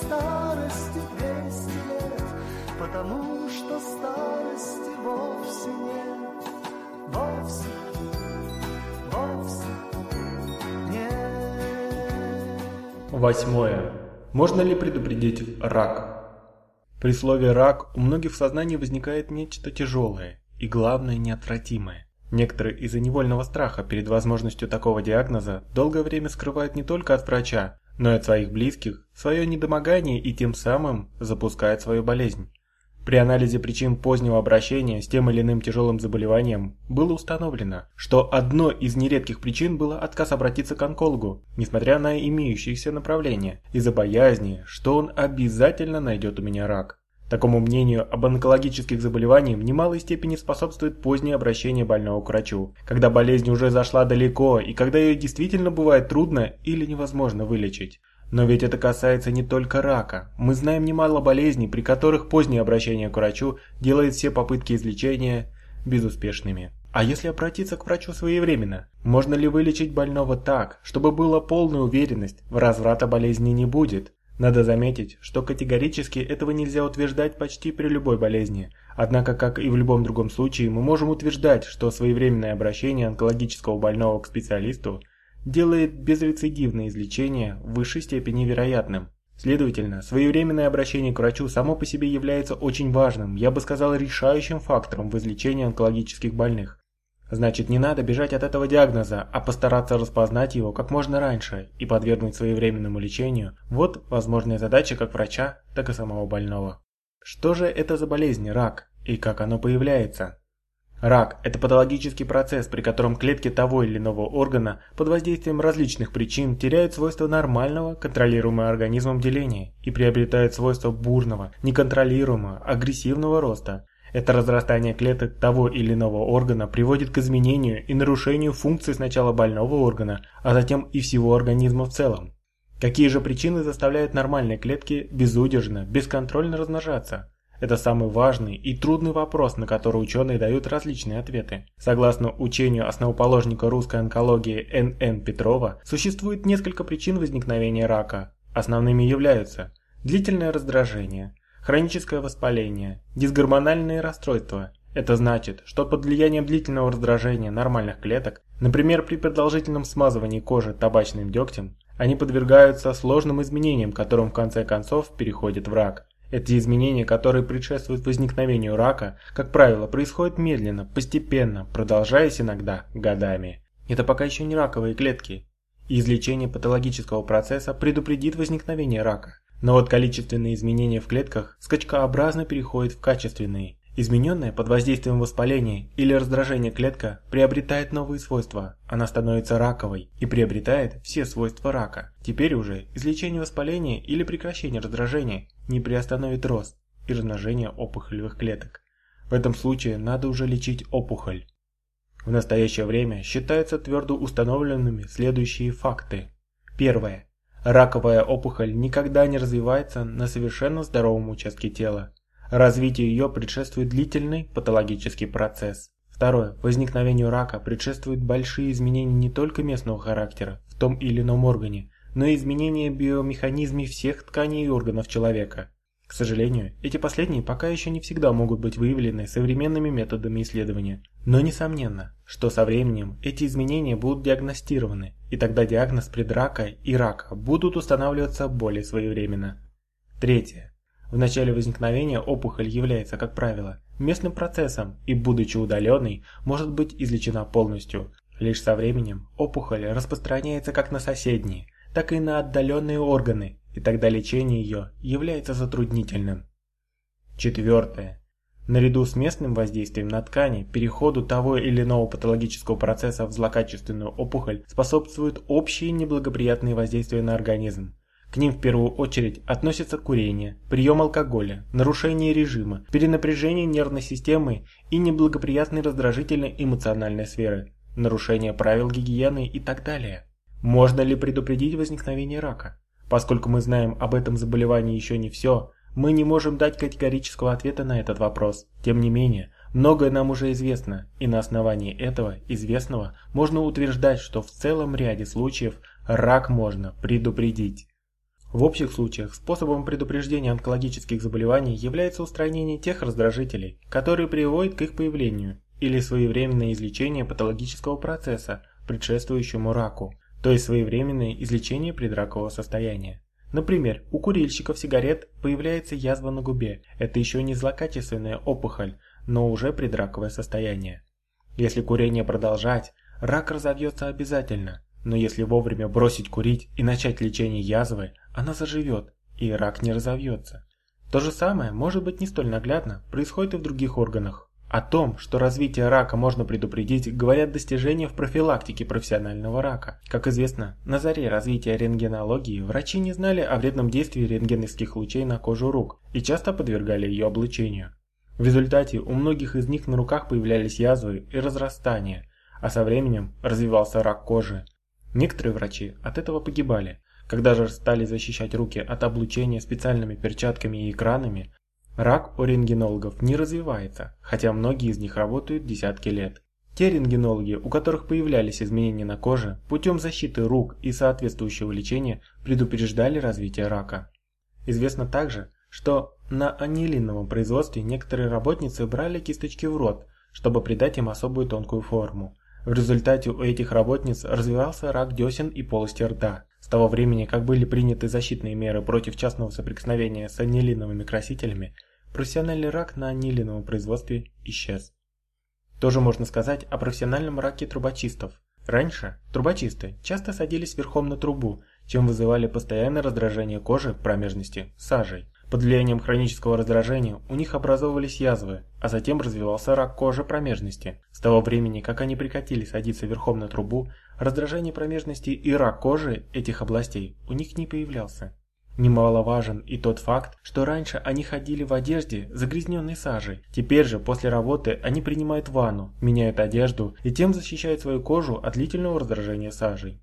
старости 200 лет, потому что старости вовсе нет, вовсе, вовсе нет. Восьмое. Можно ли предупредить рак? При слове «рак» у многих в сознании возникает нечто тяжелое и, главное, неотвратимое. Некоторые из-за невольного страха перед возможностью такого диагноза долгое время скрывают не только от врача, но и от своих близких свое недомогание и тем самым запускают свою болезнь. При анализе причин позднего обращения с тем или иным тяжелым заболеванием было установлено, что одной из нередких причин было отказ обратиться к онкологу, несмотря на имеющиеся направления, из-за боязни, что он обязательно найдет у меня рак. Такому мнению об онкологических заболеваниях в немалой степени способствует позднее обращение больного к врачу, когда болезнь уже зашла далеко и когда ее действительно бывает трудно или невозможно вылечить. Но ведь это касается не только рака. Мы знаем немало болезней, при которых позднее обращение к врачу делает все попытки излечения безуспешными. А если обратиться к врачу своевременно? Можно ли вылечить больного так, чтобы была полная уверенность, в разврата болезни не будет? Надо заметить, что категорически этого нельзя утверждать почти при любой болезни. Однако, как и в любом другом случае, мы можем утверждать, что своевременное обращение онкологического больного к специалисту делает безрецидивное излечение в высшей степени вероятным. Следовательно, своевременное обращение к врачу само по себе является очень важным, я бы сказал, решающим фактором в излечении онкологических больных. Значит, не надо бежать от этого диагноза, а постараться распознать его как можно раньше и подвергнуть своевременному лечению. Вот возможная задача как врача, так и самого больного. Что же это за болезнь рак и как оно появляется? Рак – это патологический процесс, при котором клетки того или иного органа под воздействием различных причин теряют свойства нормального, контролируемого организмом деления и приобретают свойства бурного, неконтролируемого, агрессивного роста. Это разрастание клеток того или иного органа приводит к изменению и нарушению функций сначала больного органа, а затем и всего организма в целом. Какие же причины заставляют нормальные клетки безудержно, бесконтрольно размножаться? Это самый важный и трудный вопрос, на который ученые дают различные ответы. Согласно учению основоположника русской онкологии Н.Н. Петрова, существует несколько причин возникновения рака. Основными являются длительное раздражение, хроническое воспаление, дисгормональные расстройства. Это значит, что под влиянием длительного раздражения нормальных клеток, например, при продолжительном смазывании кожи табачным дегтем, они подвергаются сложным изменениям, которым в конце концов переходят в рак. Эти изменения, которые предшествуют возникновению рака, как правило, происходят медленно, постепенно, продолжаясь иногда годами. Это пока еще не раковые клетки. И излечение патологического процесса предупредит возникновение рака. Но вот количественные изменения в клетках скачкообразно переходят в качественные. Измененная под воздействием воспаления или раздражения клетка приобретает новые свойства. Она становится раковой и приобретает все свойства рака. Теперь уже излечение воспаления или прекращение раздражения не приостановит рост и размножение опухолевых клеток. В этом случае надо уже лечить опухоль. В настоящее время считаются твердо установленными следующие факты. Первое. Раковая опухоль никогда не развивается на совершенно здоровом участке тела. Развитию ее предшествует длительный патологический процесс. Второе. Возникновению рака предшествуют большие изменения не только местного характера в том или ином органе, но и изменения биомеханизме всех тканей и органов человека. К сожалению, эти последние пока еще не всегда могут быть выявлены современными методами исследования. Но несомненно, что со временем эти изменения будут диагностированы, и тогда диагноз предрака и рака будут устанавливаться более своевременно. Третье. В начале возникновения опухоль является, как правило, местным процессом и, будучи удаленной, может быть излечена полностью. Лишь со временем опухоль распространяется как на соседние, так и на отдаленные органы, и тогда лечение ее является затруднительным. Четвертое. Наряду с местным воздействием на ткани, переходу того или иного патологического процесса в злокачественную опухоль способствуют общие неблагоприятные воздействия на организм. К ним в первую очередь относятся курение, прием алкоголя, нарушение режима, перенапряжение нервной системы и неблагоприятные раздражительные эмоциональной сферы, нарушение правил гигиены и так далее. Можно ли предупредить возникновение рака? Поскольку мы знаем об этом заболевании еще не все, мы не можем дать категорического ответа на этот вопрос. Тем не менее, многое нам уже известно, и на основании этого известного можно утверждать, что в целом ряде случаев рак можно предупредить. В общих случаях способом предупреждения онкологических заболеваний является устранение тех раздражителей, которые приводят к их появлению, или своевременное излечение патологического процесса, предшествующему раку, то есть своевременное излечение предракового состояния. Например, у курильщиков сигарет появляется язва на губе. Это еще не злокачественная опухоль, но уже предраковое состояние. Если курение продолжать, рак разовьется обязательно, но если вовремя бросить курить и начать лечение язвы, она заживет, и рак не разовьется. То же самое, может быть не столь наглядно, происходит и в других органах. О том, что развитие рака можно предупредить, говорят достижения в профилактике профессионального рака. Как известно, на заре развития рентгенологии врачи не знали о вредном действии рентгеновских лучей на кожу рук и часто подвергали ее облучению. В результате у многих из них на руках появлялись язвы и разрастания, а со временем развивался рак кожи. Некоторые врачи от этого погибали. Когда же стали защищать руки от облучения специальными перчатками и экранами, Рак у рентгенологов не развивается, хотя многие из них работают десятки лет. Те рентгенологи, у которых появлялись изменения на коже, путем защиты рук и соответствующего лечения предупреждали развитие рака. Известно также, что на анилиновом производстве некоторые работницы брали кисточки в рот, чтобы придать им особую тонкую форму. В результате у этих работниц развивался рак десен и полости рта. С того времени, как были приняты защитные меры против частного соприкосновения с анилиновыми красителями, профессиональный рак на анилиновом производстве исчез. Тоже можно сказать о профессиональном раке трубочистов. Раньше трубочисты часто садились верхом на трубу, чем вызывали постоянное раздражение кожи промежности сажей. Под влиянием хронического раздражения у них образовывались язвы, а затем развивался рак кожи промежности. С того времени, как они прекратили садиться верхом на трубу, раздражение промежности и рак кожи этих областей у них не появлялся. Немаловажен и тот факт, что раньше они ходили в одежде, загрязненной сажей. Теперь же, после работы, они принимают ванну, меняют одежду и тем защищают свою кожу от длительного раздражения сажей.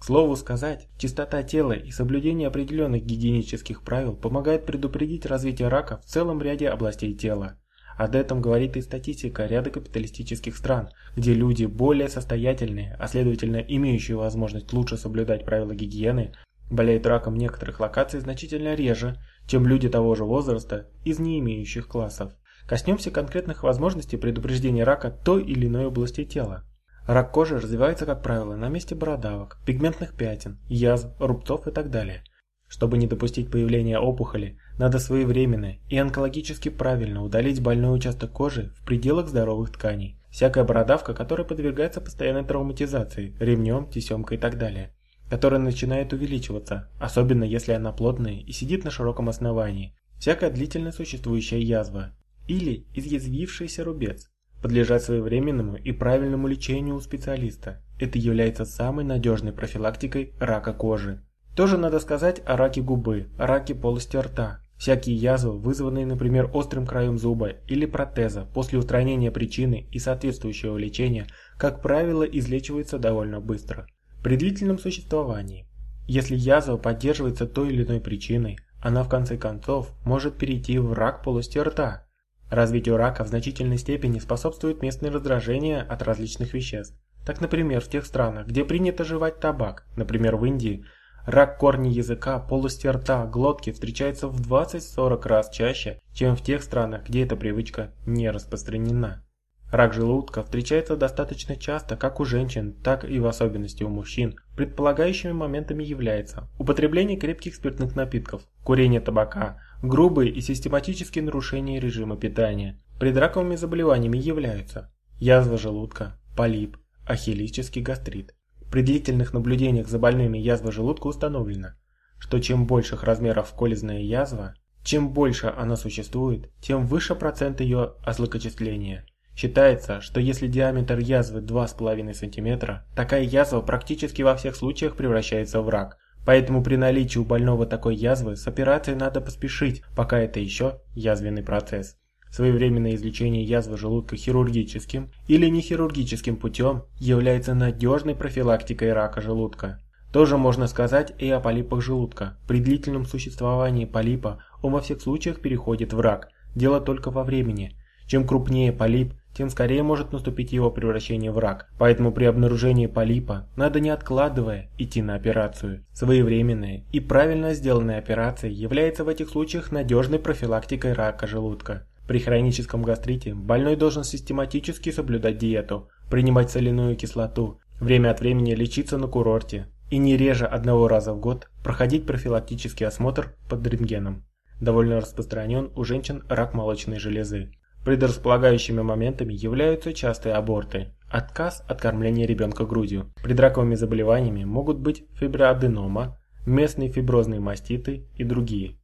К слову сказать, чистота тела и соблюдение определенных гигиенических правил помогает предупредить развитие рака в целом ряде областей тела. Об этом говорит и статистика ряда капиталистических стран, где люди более состоятельные, а следовательно имеющие возможность лучше соблюдать правила гигиены, болеют раком некоторых локаций значительно реже, чем люди того же возраста из не имеющих классов. Коснемся конкретных возможностей предупреждения рака той или иной области тела. Рак кожи развивается, как правило, на месте бородавок, пигментных пятен, язв, рубцов и так далее. Чтобы не допустить появления опухоли, надо своевременно и онкологически правильно удалить больной участок кожи в пределах здоровых тканей. Всякая бородавка, которая подвергается постоянной травматизации, ремнем, тесемкой и так далее которая начинает увеличиваться, особенно если она плотная и сидит на широком основании. Всякая длительно существующая язва или изъязвившийся рубец подлежат своевременному и правильному лечению у специалиста. Это является самой надежной профилактикой рака кожи. Тоже надо сказать о раке губы, раке полости рта. Всякие язвы, вызванные, например, острым краем зуба или протеза, после устранения причины и соответствующего лечения, как правило, излечиваются довольно быстро. При длительном существовании, если язва поддерживается той или иной причиной, она в конце концов может перейти в рак полости рта. Развитию рака в значительной степени способствует местное раздражение от различных веществ. Так, например, в тех странах, где принято жевать табак, например, в Индии, рак корня языка, полости рта, глотки встречается в 20-40 раз чаще, чем в тех странах, где эта привычка не распространена. Рак желудка встречается достаточно часто как у женщин, так и в особенности у мужчин. Предполагающими моментами является употребление крепких спиртных напитков, курение табака, грубые и систематические нарушения режима питания. Предраковыми заболеваниями являются язва желудка, полип, ахиллический гастрит. При длительных наблюдениях за больными язвой желудка установлено, что чем больших размеров колезная язва, чем больше она существует, тем выше процент ее озлокочисления – Считается, что если диаметр язвы 2,5 см, такая язва практически во всех случаях превращается в рак. Поэтому при наличии у больного такой язвы с операцией надо поспешить, пока это еще язвенный процесс. Своевременное излечение язвы желудка хирургическим или нехирургическим путем является надежной профилактикой рака желудка. Тоже можно сказать и о полипах желудка. При длительном существовании полипа он во всех случаях переходит в рак. Дело только во времени. Чем крупнее полип, тем скорее может наступить его превращение в рак. Поэтому при обнаружении полипа надо не откладывая идти на операцию. Своевременная и правильно сделанная операция является в этих случаях надежной профилактикой рака желудка. При хроническом гастрите больной должен систематически соблюдать диету, принимать соляную кислоту, время от времени лечиться на курорте и не реже одного раза в год проходить профилактический осмотр под рентгеном. Довольно распространен у женщин рак молочной железы. Предрасполагающими моментами являются частые аборты, отказ от кормления ребенка грудью. Предраковыми заболеваниями могут быть фиброаденома, местные фиброзные маститы и другие.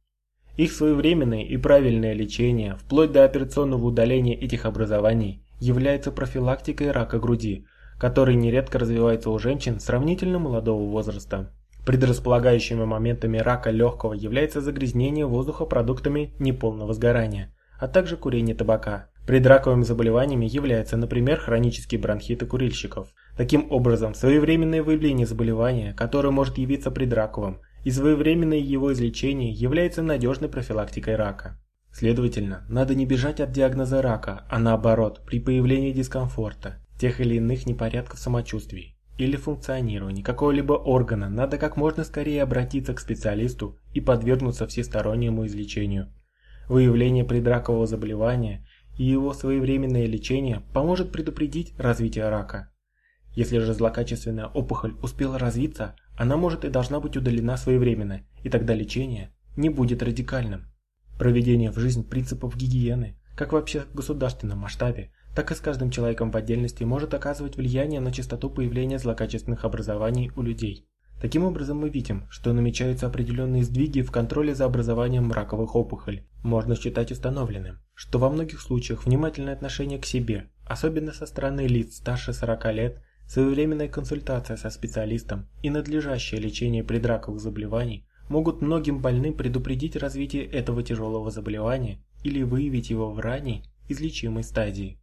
Их своевременное и правильное лечение, вплоть до операционного удаления этих образований, является профилактикой рака груди, который нередко развивается у женщин сравнительно молодого возраста. Предрасполагающими моментами рака легкого является загрязнение воздуха продуктами неполного сгорания, а также курение табака. Предраковыми заболеваниями являются, например, хронические бронхиты курильщиков. Таким образом, своевременное выявление заболевания, которое может явиться предраковым, и своевременное его излечение является надежной профилактикой рака. Следовательно, надо не бежать от диагноза рака, а наоборот, при появлении дискомфорта, тех или иных непорядков самочувствий или функционировании какого-либо органа, надо как можно скорее обратиться к специалисту и подвергнуться всестороннему излечению. Выявление предракового заболевания и его своевременное лечение поможет предупредить развитие рака. Если же злокачественная опухоль успела развиться, она может и должна быть удалена своевременно, и тогда лечение не будет радикальным. Проведение в жизнь принципов гигиены, как вообще в государственном масштабе, так и с каждым человеком в отдельности может оказывать влияние на частоту появления злокачественных образований у людей. Таким образом мы видим, что намечаются определенные сдвиги в контроле за образованием раковых опухолей. Можно считать установленным, что во многих случаях внимательное отношение к себе, особенно со стороны лиц старше 40 лет, Своевременная консультация со специалистом и надлежащее лечение предраковых заболеваний могут многим больным предупредить развитие этого тяжелого заболевания или выявить его в ранней излечимой стадии.